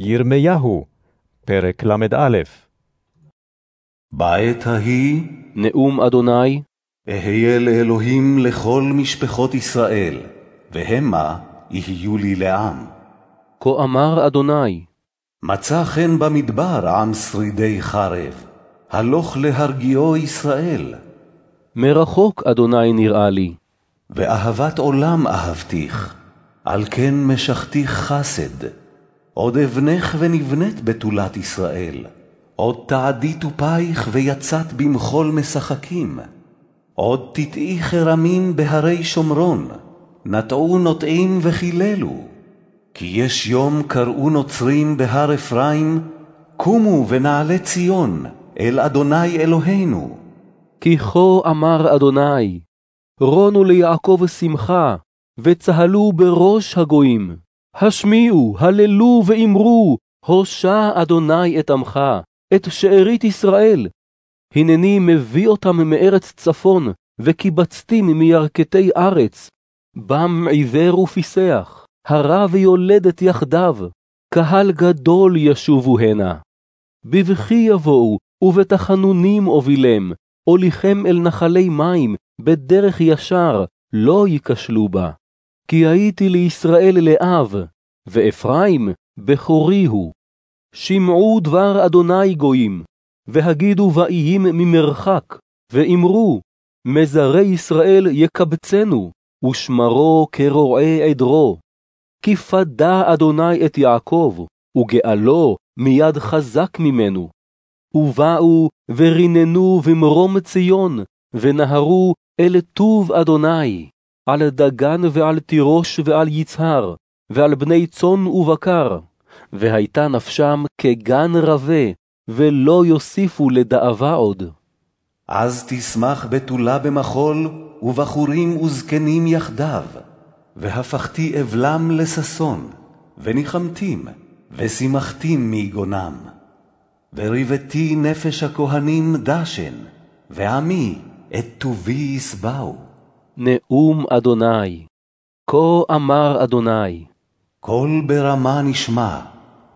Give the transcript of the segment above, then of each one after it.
ירמיהו, פרק ל"א. בעת ההיא נאום אדוני, אהיה לאלוהים לכל משפחות ישראל, והמה יהיו לי לעם. כה אמר אדוני, מצא חן במדבר עם שרידי חרב, הלוך להרגיעו ישראל, מרחוק אדוני נראה לי, ואהבת עולם אהבתיך, על כן משכתיך חסד. עוד אבנך ונבנית בתולת ישראל, עוד תעדי טופייך ויצאת במחול משחקים. עוד תטעי כרמים בהרי שומרון, נטעו נוטעים וחיללו. כי יש יום קראו נוצרים בהר אפרים, קומו ונעלה ציון, אל אדוני אלוהינו. כי כה אמר אדוני, רונו ליעקב שמחה, וצהלו בראש הגויים. השמיעו, הללו ואמרו, הושע אדוני את עמך, את שארית ישראל. הנני מביא אותם מארץ צפון, וקיבצתים מירכתי ארץ. בם עיוור ופיסח, הרה ויולדת יחדיו, קהל גדול ישובו הנה. בבכי יבואו, ובתחנונים אובילם, הוליכם אל נחלי מים, בדרך ישר, לא ייכשלו בה. כי הייתי לישראל לאב, ואפרים בכורי הוא. שמעו דבר אדוני גויים, והגידו באיים ממרחק, ואמרו, מזרי ישראל יקבצנו, ושמרו כרועה עדרו. כי פדה אדוני את יעקב, וגאלו מיד חזק ממנו. ובאו וריננו במרום ציון, ונהרו אל טוב אדוני, על דגן ועל תירוש ועל יצהר, ועל בני צאן ובקר, והייתה נפשם כגן רבה, ולא יוסיפו לדאבה עוד. אז תשמח בתולה במחול, ובחורים וזקנים יחדיו. והפכתי אבלם לששון, וניחמתים, ושימחתים מיגונם. וריבתי נפש הכהנים דשן, ועמי את טובי ישבעו. נאום אדוני, כה אמר אדוני, קול ברמה נשמע,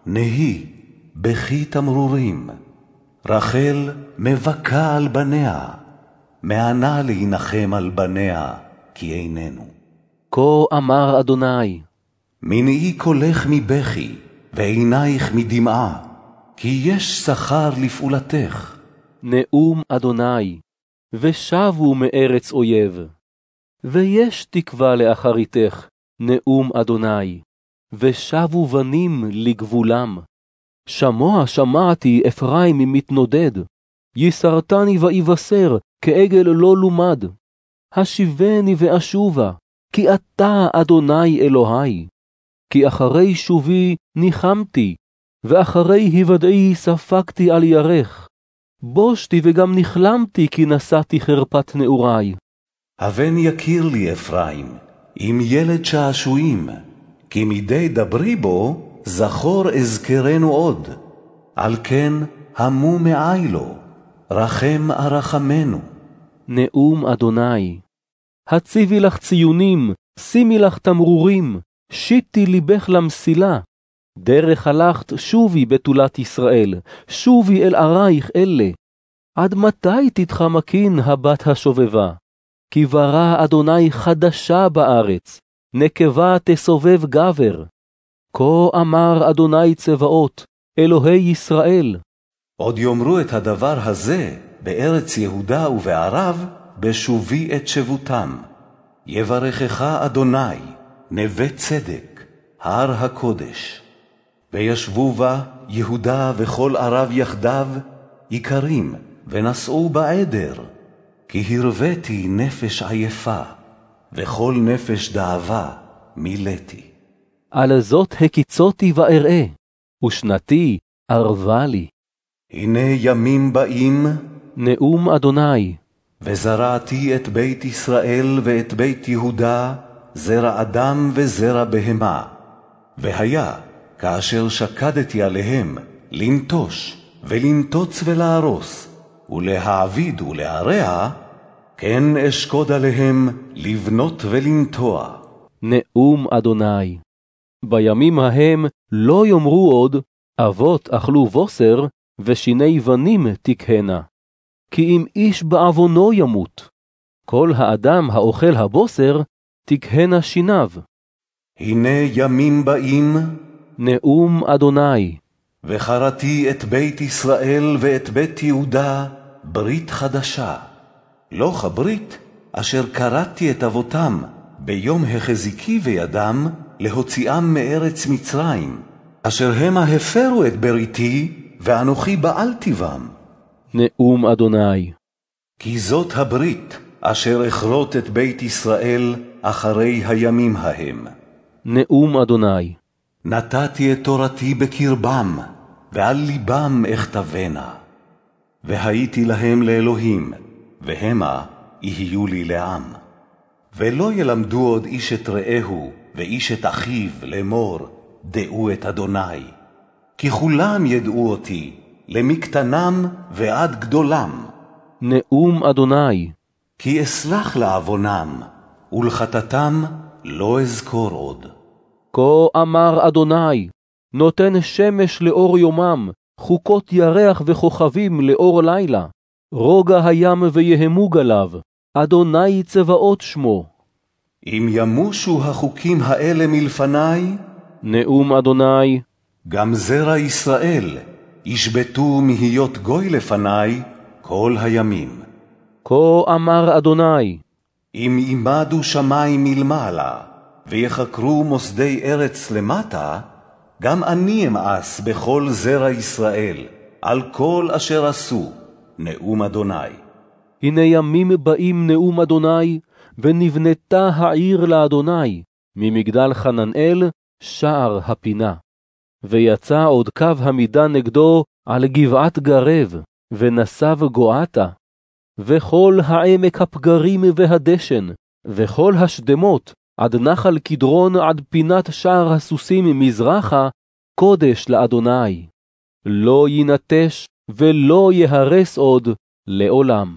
נהי, בכי תמרורים. רחל מבכה על בניה, מענה להנחם על בניה, כי איננו. כה אמר אדוני, מנעי קולך מבכי, ועינייך מדמעה, כי יש שכר לפעולתך. נאום אדוני, ושבו מארץ אויב. ויש תקווה לאחריתך, נאום אדוני, ושבו בנים לגבולם. שמוע שמעתי אפרים מתנודד, יסרתני ויבשר כעגל לא לומד. השיבני ואשובה, כי אתה אדוני אלוהי. כי אחרי שובי ניחמתי, ואחרי היוודעי ספגתי על ירך. בושתי וגם נכלמתי כי נשאתי חרפת נעורי. הבן יכיר לי אפרים, עם ילד שעשועים, כי מדי דברי בו, זכור אזכרנו עוד. על כן, המו מעי לו, רחם ארחמנו. נאום אדוני. הציבי לך ציונים, שימי לך תמרורים, שיטי ליבך למסילה. דרך הלכת שובי בתולת ישראל, שובי אל ערייך אלה. עד מתי תתחמקין הבת השובבה? כי ברא אדוני חדשה בארץ, נקבה תסובב גבר. כה אמר אדוני צבאות, אלוהי ישראל. עוד יאמרו את הדבר הזה בארץ יהודה ובערב, בשובי את שבותם. יברכך אדוני, נווה צדק, הר הקודש. וישבו בה יהודה וכל ערב יחדיו, איכרים, ונשאו בעדר. כי הרוויתי נפש עייפה, וכל נפש דאבה מילאתי. על זאת הקיצותי ואראה, ושנתי ערבה לי. הנה ימים באים, נאום אדוני, וזרעתי את בית ישראל ואת בית יהודה, זרע אדם וזרע בהמה. והיה, כאשר שקדתי עליהם, לנטוש, ולנטוץ ולהרוס, ולהעביד ולהרע, כן אשקוד עליהם לבנות ולנטוע. נאום אדוני. בימים ההם לא יאמרו עוד, אבות אכלו בוסר, ושיני בנים תקהנה. כי אם איש בעוונו ימות, כל האדם האוכל הבוסר, תקהנה שיניו. הנה ימים באים, נאום אדוני, וחרתי את בית ישראל ואת בית יהודה ברית חדשה. לא כברית אשר כרתי את אבותם ביום החזיקי בידם להוציאם מארץ מצרים, אשר המה הפרו את בריתי, ואנוכי בעלתי בם. נאום אדוני, כי זאת הברית אשר אכרות את בית ישראל אחרי הימים ההם. נאום אדוני, נתתי את תורתי בקרבם, ועל ליבם אכתבנה. והייתי להם לאלוהים, והמה יהיו לי לעם. ולא ילמדו עוד איש את רעהו, ואיש את אחיו, לאמור, דעו את אדוני. כי כולם ידעו אותי, למקטנם ועד גדולם. נאום אדוני, כי אסלח לעוונם, ולחטאתם לא אזכור עוד. כה אמר אדוני, נותן שמש לאור יומם, חוקות ירח וכוכבים לאור לילה. רוגע הים ויהמו גליו, אדוני צבאות שמו. אם ימושו החוקים האלה מלפני, נאום אדוני, גם זרע ישראל ישבתו מהיות גוי לפני כל הימים. כה אמר אדוני, אם ימדו שמים מלמעלה, ויחקרו מוסדי ארץ למטה, גם אני אמאס בכל זרע ישראל, על כל אשר עשו, נאום אדוני. הנה ימים באים נאום אדוני, ונבנתה העיר לאדוני, ממגדל חננאל, שער הפינה. ויצא עוד קו המידה נגדו על גבעת גרב, ונסב גואתה. וכל העמק הפגרים והדשן, וכל השדמות, עד נחל קדרון עד פינת שער הסוסים מזרחה, קודש לאדוני. לא יינטש ולא יהרס עוד לעולם.